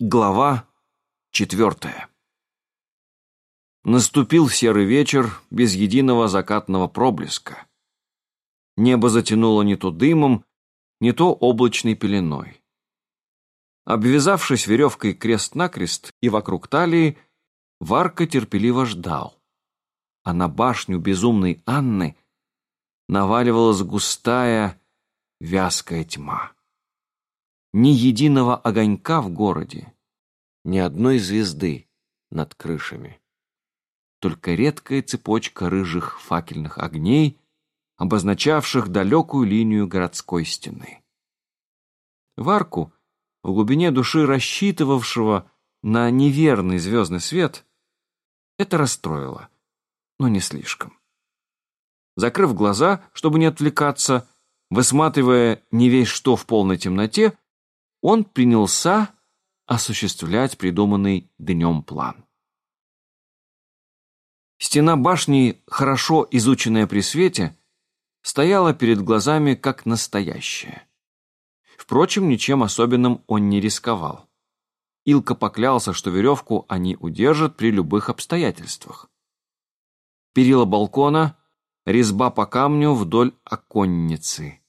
Глава четвертая. Наступил серый вечер без единого закатного проблеска. Небо затянуло не то дымом, не то облачной пеленой. Обвязавшись веревкой крест-накрест и вокруг талии, Варка терпеливо ждал. А на башню безумной Анны наваливалась густая, вязкая тьма ни единого огонька в городе, ни одной звезды над крышами. Только редкая цепочка рыжих факельных огней, обозначавших далекую линию городской стены. Варку, в глубине души рассчитывавшего на неверный звездный свет, это расстроило, но не слишком. Закрыв глаза, чтобы не отвлекаться, высматривая не весь что в полной темноте, он принялся осуществлять придуманный днем план. Стена башни, хорошо изученная при свете, стояла перед глазами как настоящая. Впрочем, ничем особенным он не рисковал. Илка поклялся, что веревку они удержат при любых обстоятельствах. Перила балкона, резьба по камню вдоль оконницы.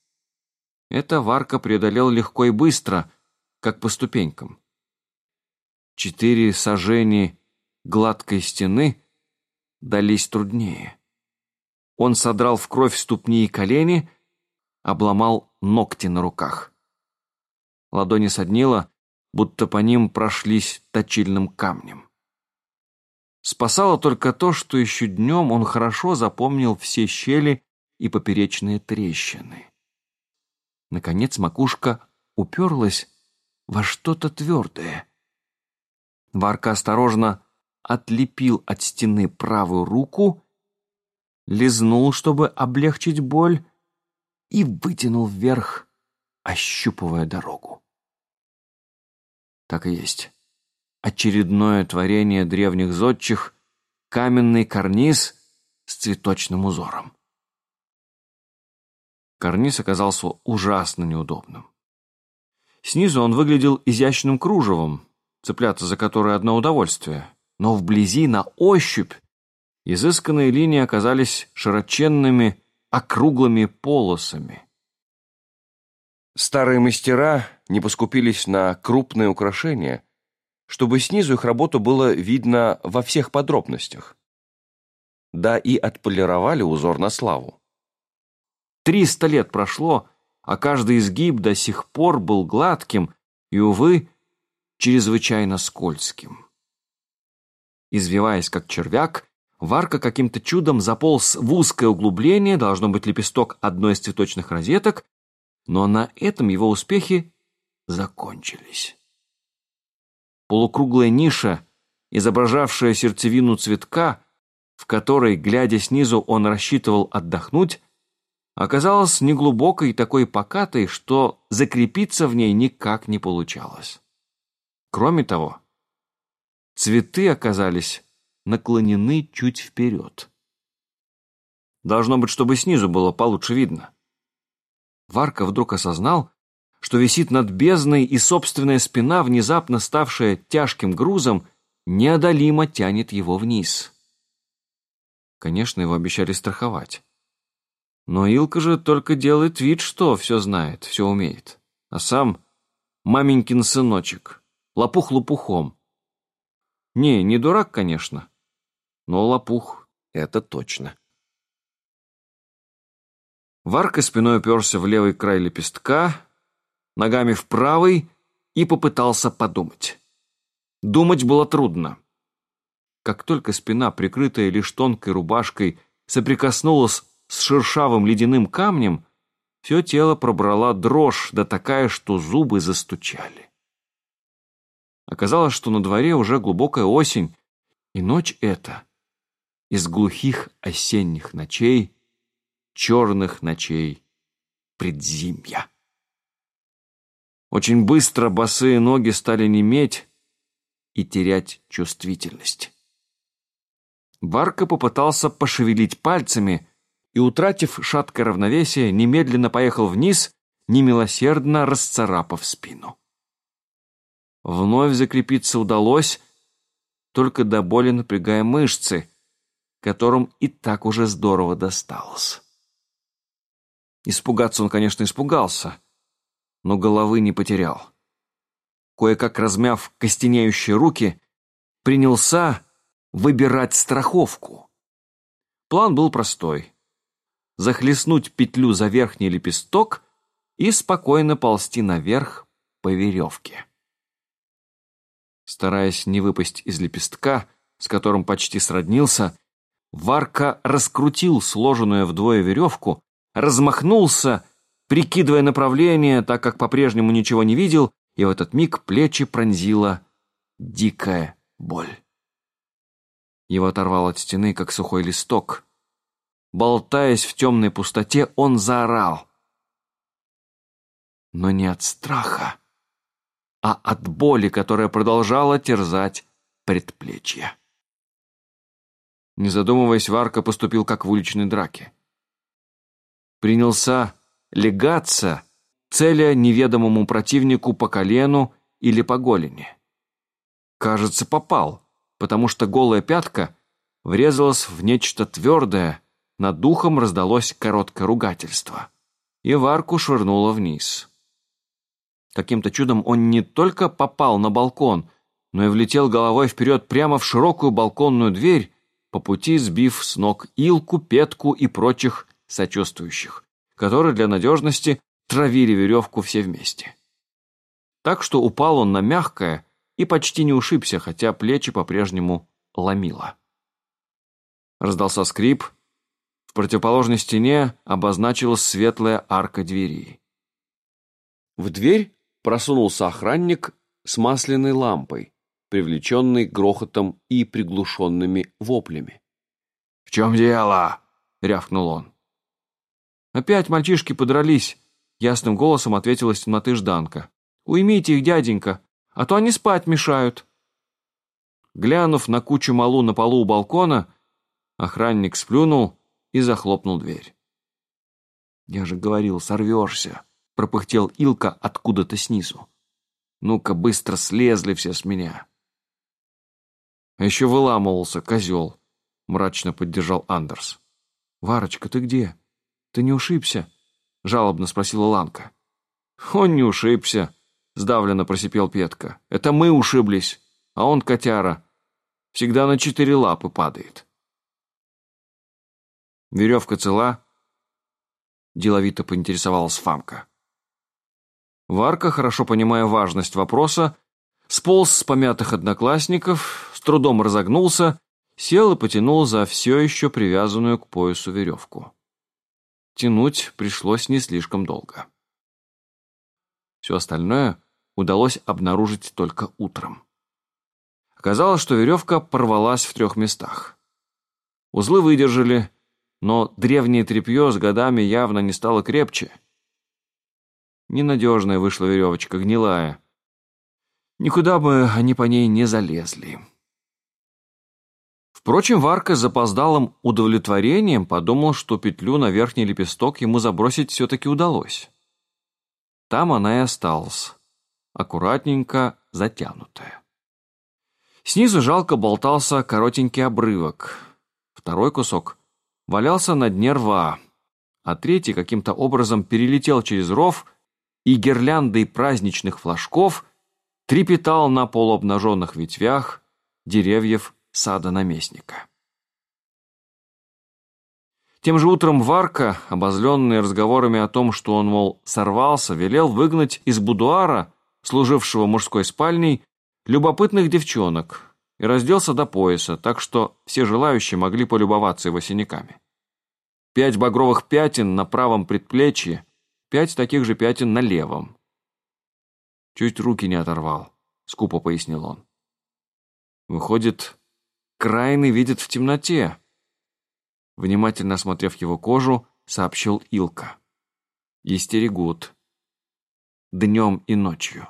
Это Варка преодолел легко и быстро, как по ступенькам. Четыре сажени гладкой стены дались труднее. Он содрал в кровь ступни и колени, обломал ногти на руках. Ладони соднило, будто по ним прошлись точильным камнем. Спасало только то, что еще днем он хорошо запомнил все щели и поперечные трещины. Наконец макушка уперлась во что-то твердое. Варка осторожно отлепил от стены правую руку, лизнул, чтобы облегчить боль, и вытянул вверх, ощупывая дорогу. Так и есть. Очередное творение древних зодчих — каменный карниз с цветочным узором. Карниз оказался ужасно неудобным. Снизу он выглядел изящным кружевом, цепляться за которое одно удовольствие. Но вблизи, на ощупь, изысканные линии оказались широченными, округлыми полосами. Старые мастера не поскупились на крупные украшения, чтобы снизу их работу было видно во всех подробностях. Да и отполировали узор на славу. Триста лет прошло, а каждый изгиб до сих пор был гладким и, увы, чрезвычайно скользким. Извиваясь как червяк, Варка каким-то чудом заполз в узкое углубление, должно быть лепесток одной из цветочных розеток, но на этом его успехи закончились. Полукруглая ниша, изображавшая сердцевину цветка, в которой, глядя снизу, он рассчитывал отдохнуть, оказалась неглубокой и такой покатой, что закрепиться в ней никак не получалось. Кроме того, цветы оказались наклонены чуть вперед. Должно быть, чтобы снизу было получше видно. Варка вдруг осознал, что висит над бездной, и собственная спина, внезапно ставшая тяжким грузом, неодолимо тянет его вниз. Конечно, его обещали страховать. Но Илка же только делает вид, что все знает, все умеет. А сам маменькин сыночек, лопух лопухом. Не, не дурак, конечно, но лопух — это точно. Варка спиной уперся в левый край лепестка, ногами в правый и попытался подумать. Думать было трудно. Как только спина, прикрытая лишь тонкой рубашкой, соприкоснулась с шершавым ледяным камнем, все тело пробрала дрожь, да такая, что зубы застучали. Оказалось, что на дворе уже глубокая осень, и ночь эта из глухих осенних ночей, черных ночей предзимья. Очень быстро босые ноги стали неметь и терять чувствительность. Барка попытался пошевелить пальцами, и, утратив шаткое равновесие, немедленно поехал вниз, немилосердно расцарапав спину. Вновь закрепиться удалось, только до боли напрягая мышцы, которым и так уже здорово досталось. Испугаться он, конечно, испугался, но головы не потерял. Кое-как размяв костенеющие руки, принялся выбирать страховку. План был простой. Захлестнуть петлю за верхний лепесток и спокойно ползти наверх по веревке. Стараясь не выпасть из лепестка, с которым почти сроднился, Варка раскрутил сложенную вдвое веревку, размахнулся, прикидывая направление, так как по-прежнему ничего не видел, и в этот миг плечи пронзила дикая боль. Его оторвал от стены, как сухой листок. Болтаясь в темной пустоте, он заорал. Но не от страха, а от боли, которая продолжала терзать предплечье. Не задумываясь, Варка поступил как в уличной драке. Принялся легаться, целя неведомому противнику по колену или по голени. Кажется, попал, потому что голая пятка врезалась в нечто твердое, над духом раздалось короткое ругательство. И Варку швырнуло вниз. Каким-то чудом он не только попал на балкон, но и влетел головой вперед прямо в широкую балконную дверь, по пути сбив с ног Илку, Петку и прочих сочувствующих, которые для надежности травили веревку все вместе. Так что упал он на мягкое и почти не ушибся, хотя плечи по-прежнему ломило. Раздался скрип, в противоположной стене обозначилась светлая арка двери. В дверь просунулся охранник с масляной лампой, привлеченный грохотом и приглушенными воплями. «В чем дело?» — рявкнул он. «Опять мальчишки подрались», — ясным голосом ответила из темноты Жданка. «Уймите их, дяденька, а то они спать мешают». Глянув на кучу малу на полу у балкона, охранник сплюнул и захлопнул дверь. «Я же говорил, сорвешься», пропыхтел Илка откуда-то снизу. «Ну-ка, быстро слезли все с меня!» «А еще выламывался, козел!» — мрачно поддержал Андерс. «Варочка, ты где? Ты не ушибся?» — жалобно спросила Ланка. «Он не ушибся», — сдавленно просипел Петка. «Это мы ушиблись, а он, котяра, всегда на четыре лапы падает». «Веревка цела?» — деловито поинтересовалась Фамка. Варка, хорошо понимая важность вопроса, сполз с помятых одноклассников, с трудом разогнулся, сел и потянул за все еще привязанную к поясу веревку. Тянуть пришлось не слишком долго. Все остальное удалось обнаружить только утром. Оказалось, что веревка порвалась в трех местах. Узлы выдержали, но древнее тряпье с годами явно не стало крепче — Ненадежная вышла веревочка, гнилая. Никуда бы они по ней не залезли. Впрочем, Варка с запоздалым удовлетворением подумал, что петлю на верхний лепесток ему забросить все-таки удалось. Там она и осталась, аккуратненько затянутая. Снизу жалко болтался коротенький обрывок. Второй кусок валялся на дне рва, а третий каким-то образом перелетел через ров и гирляндой праздничных флажков трепетал на полуобнаженных ветвях деревьев сада наместника. Тем же утром Варка, обозленный разговорами о том, что он, мол, сорвался, велел выгнать из будуара, служившего мужской спальней, любопытных девчонок и разделся до пояса, так что все желающие могли полюбоваться его синяками. Пять багровых пятен на правом предплечье пять таких же пятен на левом. Чуть руки не оторвал, скупо пояснил он. Выходит, крайны видят в темноте. Внимательно осмотрев его кожу, сообщил Илка. И стерегут. Днем и ночью.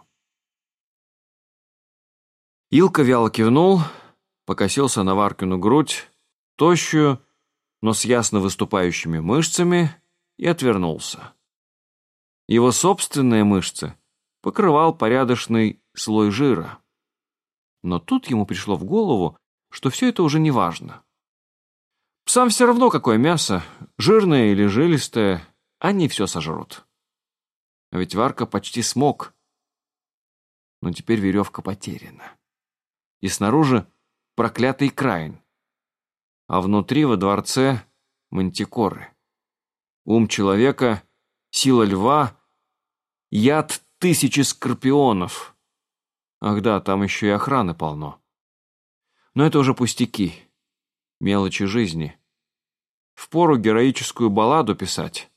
Илка вяло кивнул, покосился на Варкину грудь, тощую, но с ясно выступающими мышцами, и отвернулся. Его собственные мышцы покрывал порядочный слой жира. Но тут ему пришло в голову, что все это уже не важно. Псам все равно, какое мясо, жирное или жилистое, они все сожрут. А ведь Варка почти смог. Но теперь веревка потеряна. И снаружи проклятый краин. А внутри, во дворце, мантикоры. Ум человека, сила льва, яд тысячи скорпионов. Ах да, там еще и охраны полно. Но это уже пустяки, мелочи жизни. Впору героическую балладу писать.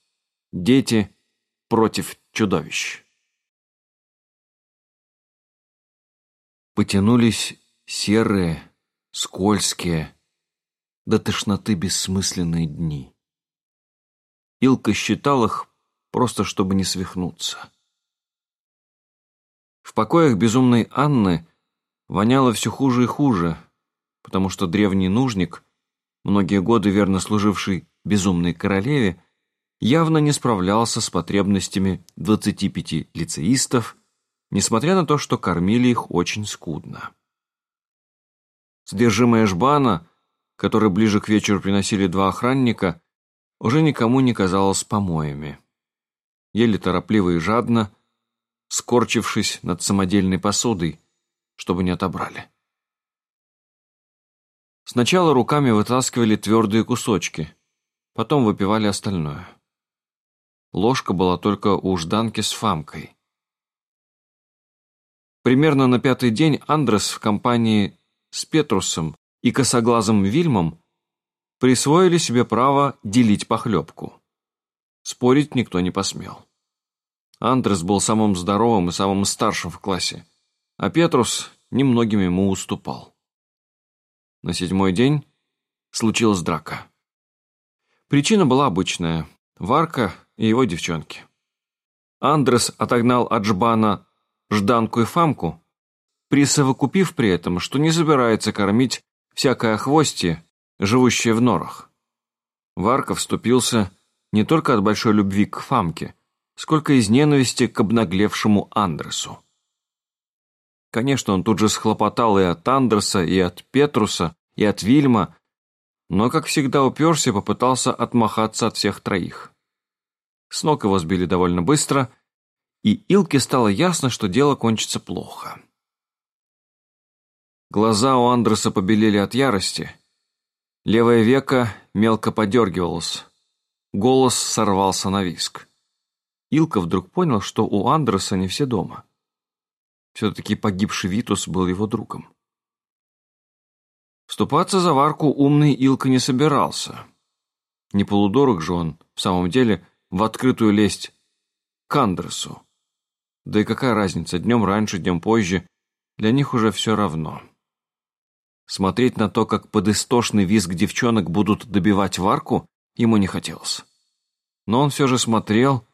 Дети против чудовищ. Потянулись серые, скользкие, до тошноты бессмысленные дни. Илка считал их просто, чтобы не свихнуться. В покоях безумной Анны воняло все хуже и хуже, потому что древний нужник, многие годы верно служивший безумной королеве, явно не справлялся с потребностями 25 лицеистов, несмотря на то, что кормили их очень скудно. Содержимое жбана, который ближе к вечеру приносили два охранника, уже никому не казалось помоями. Ели торопливо и жадно, скорчившись над самодельной посудой, чтобы не отобрали. Сначала руками вытаскивали твердые кусочки, потом выпивали остальное. Ложка была только у Жданки с Фамкой. Примерно на пятый день Андрес в компании с Петрусом и косоглазым Вильмом присвоили себе право делить похлебку. Спорить никто не посмел. Андрес был самым здоровым и самым старшим в классе, а Петрус немногим ему уступал. На седьмой день случилась драка. Причина была обычная – Варка и его девчонки. Андрес отогнал от Жбана Жданку и Фамку, присовокупив при этом, что не собирается кормить всякое хвостье, живущее в норах. Варка вступился не только от большой любви к Фамке – сколько из ненависти к обнаглевшему Андерсу. Конечно, он тут же схлопотал и от Андерса, и от Петруса, и от Вильма, но, как всегда, уперся и попытался отмахаться от всех троих. С ног его сбили довольно быстро, и Илке стало ясно, что дело кончится плохо. Глаза у Андреса побелели от ярости, левое веко мелко подергивалось, голос сорвался на виск. Илка вдруг понял, что у Андреса не все дома. Все-таки погибший Витус был его другом. Вступаться за варку умный Илка не собирался. Не полудорог же он, в самом деле, в открытую лезть к Андресу. Да и какая разница, днем раньше, днем позже, для них уже все равно. Смотреть на то, как под истошный визг девчонок будут добивать варку, ему не хотелось. Но он все же смотрел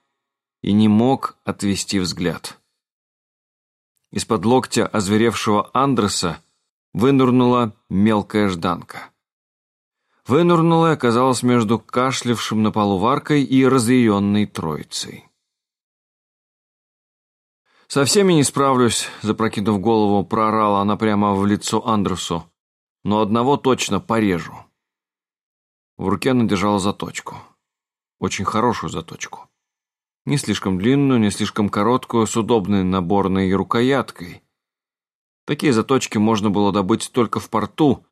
и не мог отвести взгляд. Из-под локтя озверевшего Андреса вынырнула мелкая жданка. Вынырнула и оказалась между кашлявшим на полу варкой и разъяренной троицей. «Со всеми не справлюсь», — запрокинув голову, проорала она прямо в лицо Андресу. «Но одного точно порежу». В руке она держала заточку. Очень хорошую заточку. Не слишком длинную, не слишком короткую, с удобной наборной рукояткой. Такие заточки можно было добыть только в порту,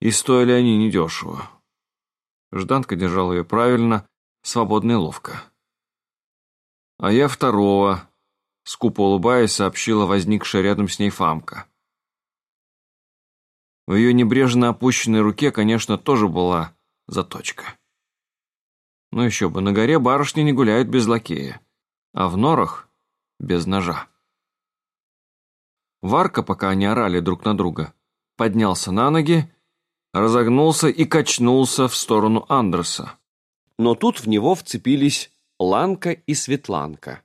и стоили они недешево. Жданка держала ее правильно, свободно и ловко. «А я второго», — скупо улыбаясь, сообщила возникшая рядом с ней Фамка. В ее небрежно опущенной руке, конечно, тоже была заточка. Ну еще бы, на горе барышни не гуляют без лакея, а в норах — без ножа. Варка, пока они орали друг на друга, поднялся на ноги, разогнулся и качнулся в сторону Андреса. Но тут в него вцепились Ланка и Светланка,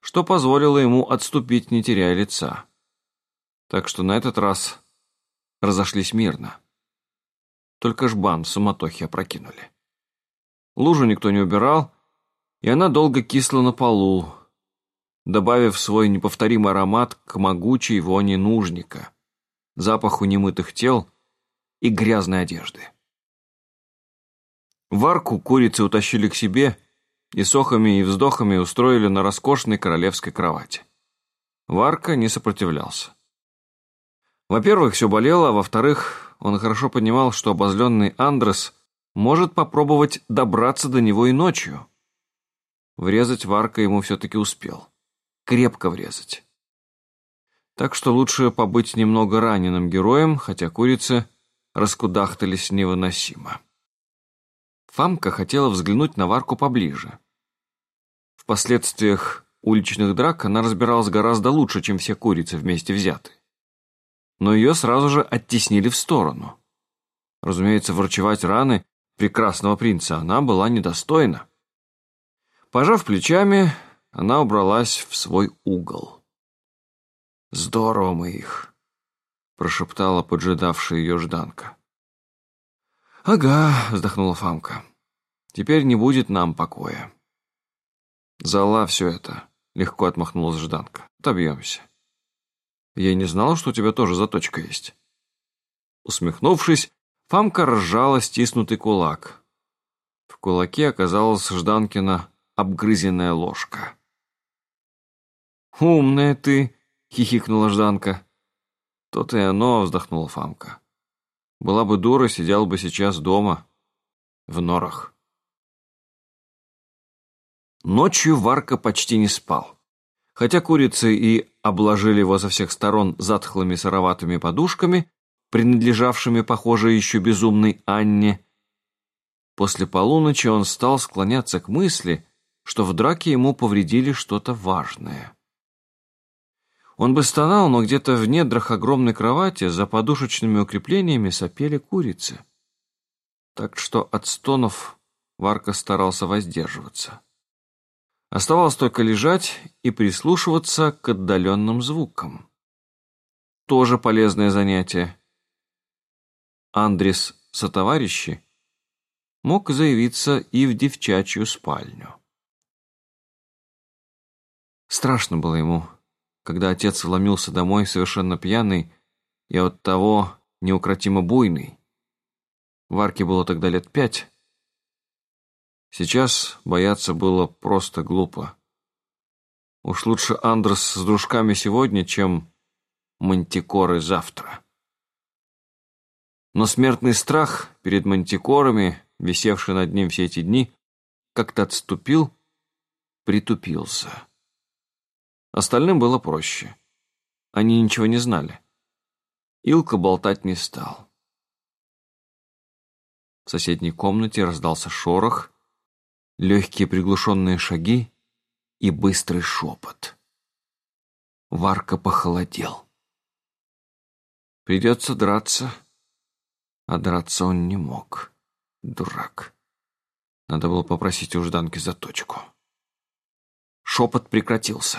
что позволило ему отступить, не теряя лица. Так что на этот раз разошлись мирно. Только жбан в суматохе опрокинули. Лужу никто не убирал, и она долго кисла на полу. добавив свой неповторимый аромат к могучей воне нужника, запаху немытых тел и грязной одежды. Варку курицы утащили к себе и сохами и вздохами устроили на роскошной королевской кровати. Варка не сопротивлялся. Во-первых, все болело, а во-вторых, он хорошо понимал, что обозленный Андрес может попробовать добраться до него и ночью. Врезать Варка ему все-таки успел. Крепко врезать. Так что лучше побыть немного раненым героем, хотя курицы раскудахтались невыносимо. Фамка хотела взглянуть на Варку поближе. В последствиях уличных драк она разбиралась гораздо лучше, чем все курицы вместе взяты. Но ее сразу же оттеснили в сторону. Разумеется, врачевать раны прекрасного принца она была недостойна. Пожав плечами, она убралась в свой угол. «Здорово мы их», — прошептала поджидавшая ее Жданка. «Ага», — вздохнула Фамка. «Теперь не будет нам покоя». «Зала все это», — легко отмахнулась Жданка. «Отобьемся». «Я не знала, что у тебя тоже заточка есть». Усмехнувшись, Фамка разжала стиснутый кулак. В кулаке оказалась Жданкина обгрызенная ложка. «Умная ты!» — хихикнула Жданка. «То-то и оно!» — вздохнула Фамка. Была бы дура, сидел бы сейчас дома, в норах. Ночью Варка почти не спал. Хотя курицы и обложили его со всех сторон затхлыми сыроватыми подушками, принадлежавшими, похоже, еще безумной Анне, после полуночи он стал склоняться к мысли, что в драке ему повредили что-то важное. Он бы стонал, но где-то в недрах огромной кровати за подушечными укреплениями сопели курицы. Так что от стонов Варка старался воздерживаться. Оставалось только лежать и прислушиваться к отдаленным звукам. Тоже полезное занятие. Андрес сотоварищи мог заявиться и в девчачью спальню. Страшно было ему когда отец вломился домой совершенно пьяный и от того неукротимо буйный. Варке было тогда лет пять. Сейчас бояться было просто глупо. Уж лучше Андрес с дружками сегодня, чем мантикоры завтра. Но смертный страх перед мантикорами, висевший над ним все эти дни, как-то отступил, притупился. Остальным было проще. Они ничего не знали. Илка болтать не стал. В соседней комнате раздался шорох, легкие приглушенные шаги и быстрый шепот. Варка похолодел. Придется драться, а драться он не мог. Дурак. Надо было попросить у Жданки заточку. Шепот прекратился.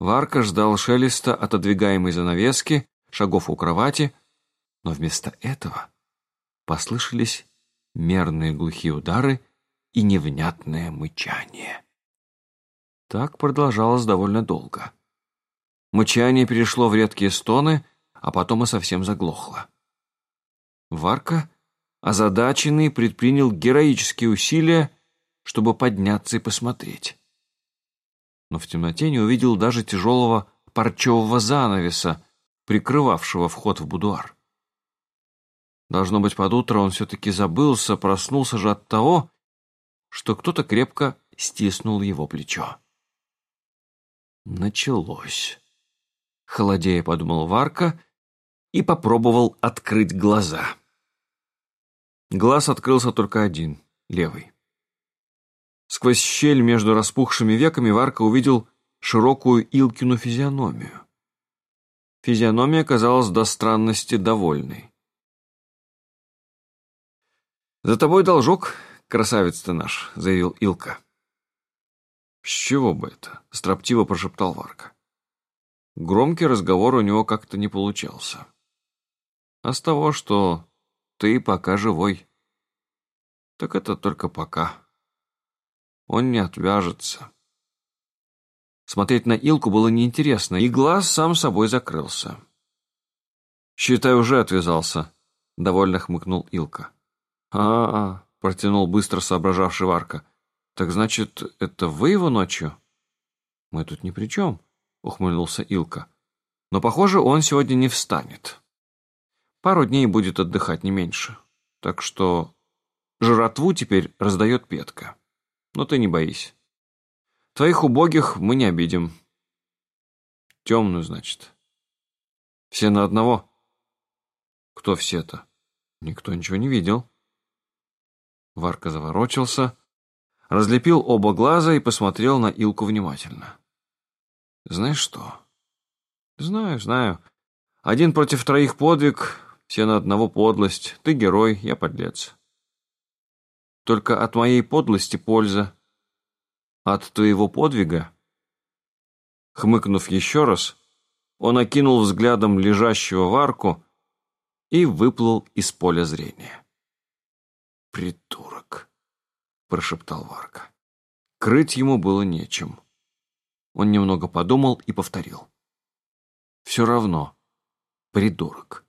Варка ждал шелеста отодвигаемой занавески, шагов у кровати, но вместо этого послышались мерные глухие удары и невнятное мычание. Так продолжалось довольно долго. Мычание перешло в редкие стоны, а потом и совсем заглохло. Варка, озадаченный, предпринял героические усилия, чтобы подняться и посмотреть но в темноте не увидел даже тяжелого парчевого занавеса, прикрывавшего вход в будуар. Должно быть, под утро он все-таки забылся, проснулся же от того, что кто-то крепко стиснул его плечо. Началось. Холодея подумал Варка и попробовал открыть глаза. Глаз открылся только один, левый. Сквозь щель между распухшими веками Варка увидел широкую Илкину физиономию. Физиономия казалась до странности довольной. «За тобой должок, красавец ты наш», — заявил Илка. «С чего бы это?» — строптиво прошептал Варка. Громкий разговор у него как-то не получался. «А с того, что ты пока живой». «Так это только пока» он не отвяжется. Смотреть на Илку было неинтересно, и глаз сам собой закрылся. «Считай, уже отвязался», — довольно хмыкнул Илка. «А-а-а», — протянул быстро соображавший Варка. «Так значит, это вы его ночью?» «Мы тут ни при чем», — ухмыльнулся Илка. «Но, похоже, он сегодня не встанет. Пару дней будет отдыхать не меньше. Так что жратву теперь раздает Петка. Но ты не боись». Твоих убогих мы не обидим. Темную, значит. Все на одного? Кто все-то? Никто ничего не видел. Варка заворочился, разлепил оба глаза и посмотрел на Илку внимательно. Знаешь что? Знаю, знаю. Один против троих подвиг, все на одного подлость. Ты герой, я подлец. Только от моей подлости польза. От твоего подвига? Хмыкнув еще раз, он окинул взглядом лежащего в арку и выплыл из поля зрения. «Придурок!» — прошептал Варка. Крыть ему было нечем. Он немного подумал и повторил. «Все равно, придурок».